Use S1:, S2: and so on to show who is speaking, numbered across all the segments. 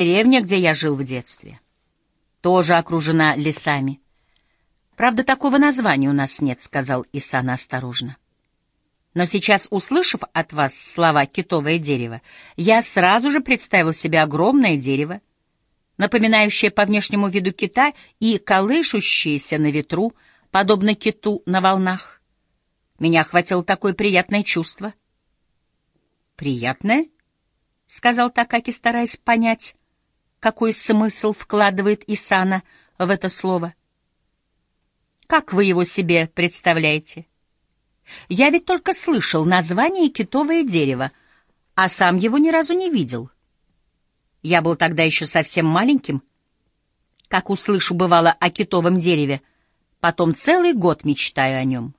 S1: Деревня, где я жил в детстве, тоже окружена лесами. Правда, такого названия у нас нет, — сказал Исана осторожно. Но сейчас, услышав от вас слова «китовое дерево», я сразу же представил себе огромное дерево, напоминающее по внешнему виду кита и колышущееся на ветру, подобно киту на волнах. Меня охватило такое приятное чувство. «Приятное?» — сказал Такаки, стараясь понять, какой смысл вкладывает Исана в это слово. «Как вы его себе представляете?» Я ведь только слышал название китовое дерево, а сам его ни разу не видел. Я был тогда еще совсем маленьким. Как услышу, бывало, о китовом дереве, потом целый год мечтаю о нем.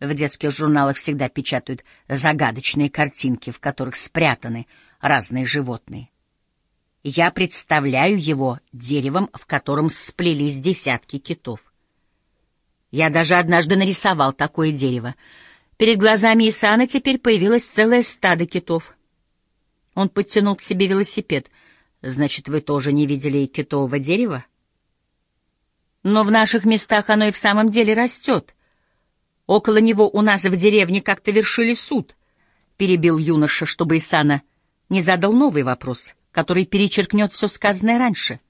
S1: В детских журналах всегда печатают загадочные картинки, в которых спрятаны разные животные. Я представляю его деревом, в котором сплелись десятки китов. Я даже однажды нарисовал такое дерево. Перед глазами Исана теперь появилось целое стадо китов. Он подтянул к себе велосипед. «Значит, вы тоже не видели китового дерева?» «Но в наших местах оно и в самом деле растет. Около него у нас в деревне как-то вершили суд», — перебил юноша, чтобы Исана не задал новый вопрос, который перечеркнет все сказанное раньше.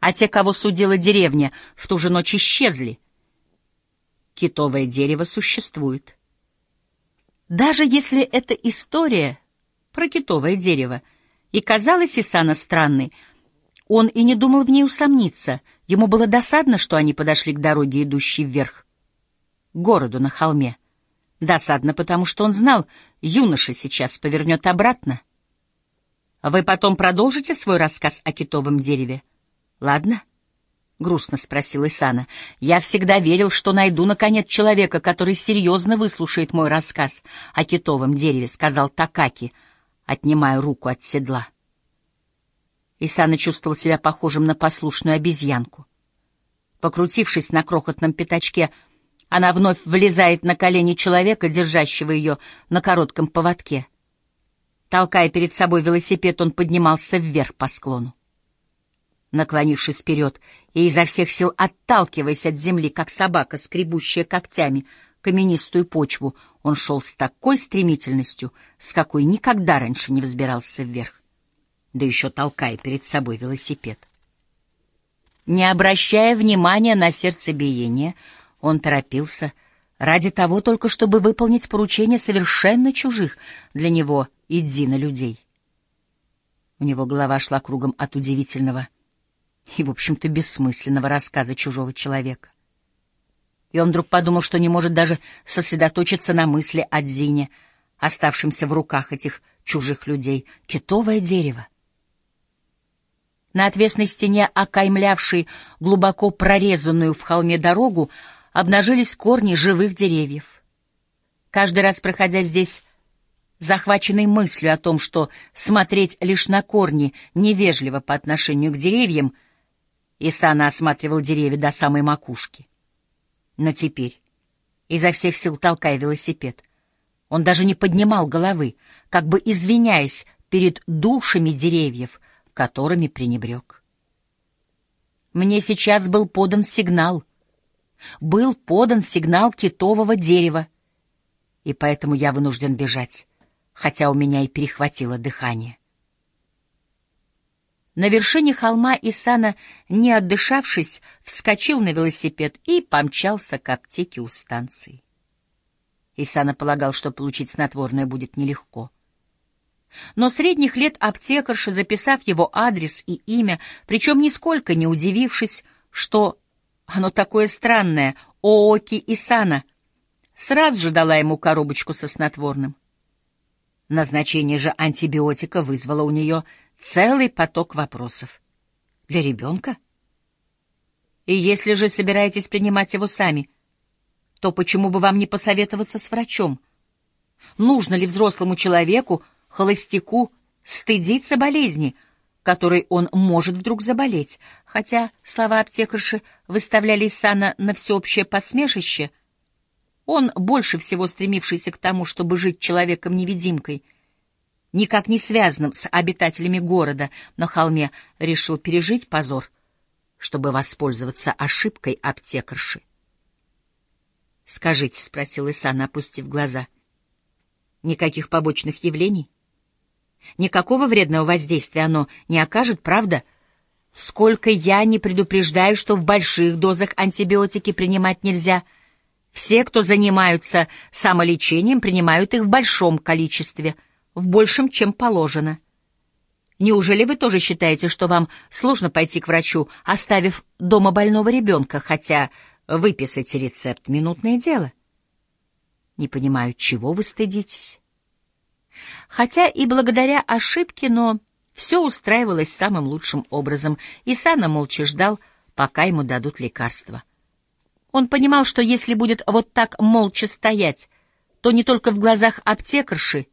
S1: А те, кого судила деревня, в ту же ночь исчезли — китовое дерево существует. Даже если эта история про китовое дерево и казалась Исана странной, он и не думал в ней усомниться. Ему было досадно, что они подошли к дороге, идущей вверх, к городу на холме. Досадно, потому что он знал, юноша сейчас повернет обратно. Вы потом продолжите свой рассказ о китовом дереве? Ладно? —— грустно спросил Исана. «Я всегда верил, что найду, наконец, человека, который серьезно выслушает мой рассказ о китовом дереве», — сказал Такаки, отнимая руку от седла. Исана чувствовал себя похожим на послушную обезьянку. Покрутившись на крохотном пятачке, она вновь влезает на колени человека, держащего ее на коротком поводке. Толкая перед собой велосипед, он поднимался вверх по склону. Наклонившись вперед и изо всех сил отталкиваясь от земли, как собака, скребущая когтями каменистую почву, он шел с такой стремительностью, с какой никогда раньше не взбирался вверх, да еще толкая перед собой велосипед. Не обращая внимания на сердцебиение, он торопился ради того только, чтобы выполнить поручение совершенно чужих для него и Дзина людей. У него голова шла кругом от удивительного — и, в общем-то, бессмысленного рассказа чужого человека. И он вдруг подумал, что не может даже сосредоточиться на мысли о Дзине, оставшемся в руках этих чужих людей. Китовое дерево. На отвесной стене, окаймлявшей глубоко прорезанную в холме дорогу, обнажились корни живых деревьев. Каждый раз, проходя здесь, захваченный мыслью о том, что смотреть лишь на корни невежливо по отношению к деревьям — Исана осматривал деревья до самой макушки. Но теперь, изо всех сил толкая велосипед, он даже не поднимал головы, как бы извиняясь перед душами деревьев, которыми пренебрег. Мне сейчас был подан сигнал. Был подан сигнал китового дерева, и поэтому я вынужден бежать, хотя у меня и перехватило дыхание. На вершине холма Исана, не отдышавшись, вскочил на велосипед и помчался к аптеке у станции. Исана полагал, что получить снотворное будет нелегко. Но средних лет аптекарша, записав его адрес и имя, причем нисколько не удивившись, что оно такое странное, Ооки Исана, сразу же дала ему коробочку со снотворным. Назначение же антибиотика вызвало у нее целый поток вопросов. Для ребенка? И если же собираетесь принимать его сами, то почему бы вам не посоветоваться с врачом? Нужно ли взрослому человеку, холостяку, стыдиться болезни, которой он может вдруг заболеть? Хотя слова аптекарши выставляли Исана на всеобщее посмешище, он, больше всего стремившийся к тому, чтобы жить человеком-невидимкой, никак не связанным с обитателями города на холме, решил пережить позор, чтобы воспользоваться ошибкой аптекарши. «Скажите», — спросил Исан, опустив глаза, — «никаких побочных явлений? Никакого вредного воздействия оно не окажет, правда? Сколько я не предупреждаю, что в больших дозах антибиотики принимать нельзя. Все, кто занимаются самолечением, принимают их в большом количестве, в большем, чем положено». Неужели вы тоже считаете, что вам сложно пойти к врачу, оставив дома больного ребенка, хотя Выписать рецепт — минутное дело. Не понимаю, чего вы стыдитесь. Хотя и благодаря ошибке, но все устраивалось самым лучшим образом, и Сана молча ждал, пока ему дадут лекарства. Он понимал, что если будет вот так молча стоять, то не только в глазах аптекарши,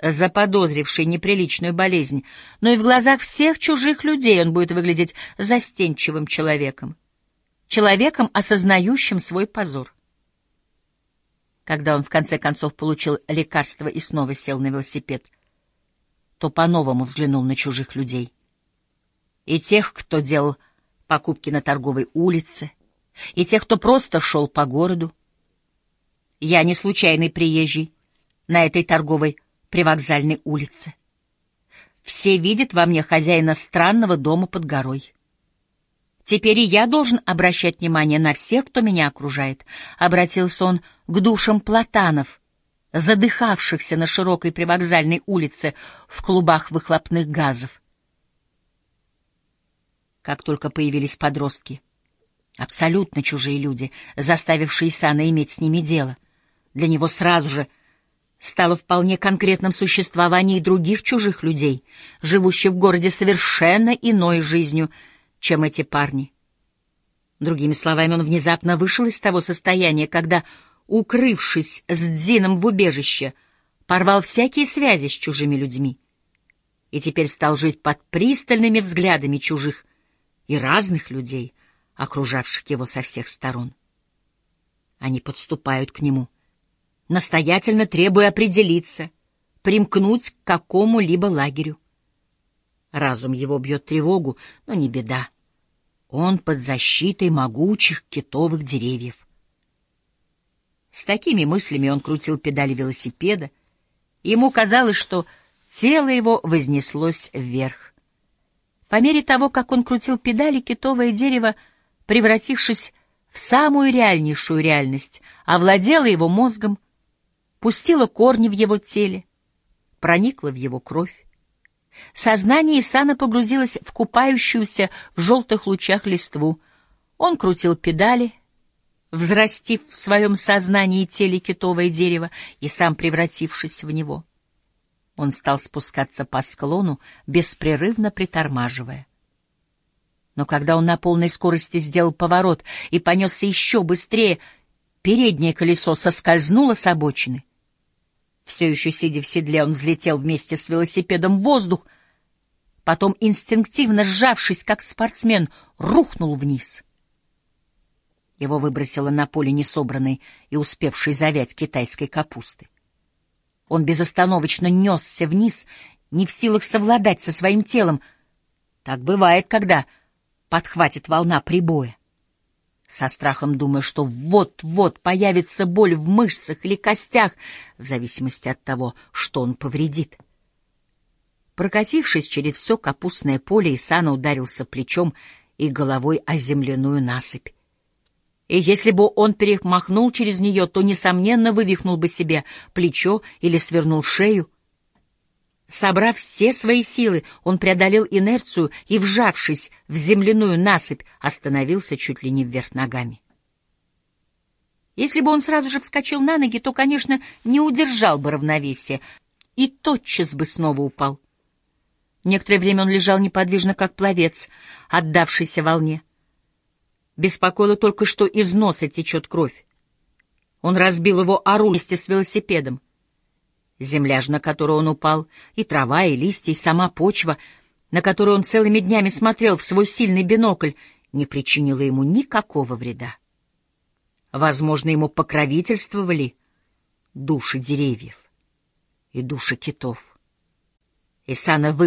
S1: заподозрившей неприличную болезнь, но и в глазах всех чужих людей он будет выглядеть застенчивым человеком человеком, осознающим свой позор. Когда он в конце концов получил лекарство и снова сел на велосипед, то по-новому взглянул на чужих людей. И тех, кто делал покупки на торговой улице, и тех, кто просто шел по городу. Я не случайный приезжий на этой торговой привокзальной улице. Все видят во мне хозяина странного дома под горой. Теперь и я должен обращать внимание на всех, кто меня окружает. Обратился он к душам платанов, задыхавшихся на широкой привокзальной улице в клубах выхлопных газов. Как только появились подростки, абсолютно чужие люди, заставившие Исана иметь с ними дело, для него сразу же стало вполне конкретным существование других чужих людей, живущих в городе совершенно иной жизнью — чем эти парни. Другими словами, он внезапно вышел из того состояния, когда, укрывшись с Дзином в убежище, порвал всякие связи с чужими людьми и теперь стал жить под пристальными взглядами чужих и разных людей, окружавших его со всех сторон. Они подступают к нему, настоятельно требуя определиться, примкнуть к какому-либо лагерю. Разум его бьет тревогу, но не беда. Он под защитой могучих китовых деревьев. С такими мыслями он крутил педали велосипеда. Ему казалось, что тело его вознеслось вверх. По мере того, как он крутил педали, китовое дерево, превратившись в самую реальнейшую реальность, овладело его мозгом, пустило корни в его теле, проникло в его кровь. Сознание Исана погрузилось в купающуюся в желтых лучах листву. Он крутил педали, взрастив в своем сознании теле китовое дерево и сам превратившись в него. Он стал спускаться по склону, беспрерывно притормаживая. Но когда он на полной скорости сделал поворот и понесся еще быстрее, переднее колесо соскользнуло с обочины. Все еще сидя в седле, он взлетел вместе с велосипедом в воздух, потом, инстинктивно сжавшись, как спортсмен, рухнул вниз. Его выбросило на поле несобранной и успевшей завять китайской капусты. Он безостановочно несся вниз, не в силах совладать со своим телом. Так бывает, когда подхватит волна прибоя со страхом думая, что вот-вот появится боль в мышцах или костях, в зависимости от того, что он повредит. Прокатившись через все капустное поле, Исана ударился плечом и головой о земляную насыпь. И если бы он перемахнул через нее, то, несомненно, вывихнул бы себе плечо или свернул шею — Собрав все свои силы, он преодолел инерцию и, вжавшись в земляную насыпь, остановился чуть ли не вверх ногами. Если бы он сразу же вскочил на ноги, то, конечно, не удержал бы равновесия и тотчас бы снова упал. Некоторое время он лежал неподвижно, как пловец, отдавшийся волне. Беспокоило только, что из носа течет кровь. Он разбил его ору вместе с велосипедом. Земля же, на которую он упал, и трава, и листья, и сама почва, на которую он целыми днями смотрел в свой сильный бинокль, не причинила ему никакого вреда. Возможно, ему покровительствовали души деревьев и души китов. Исана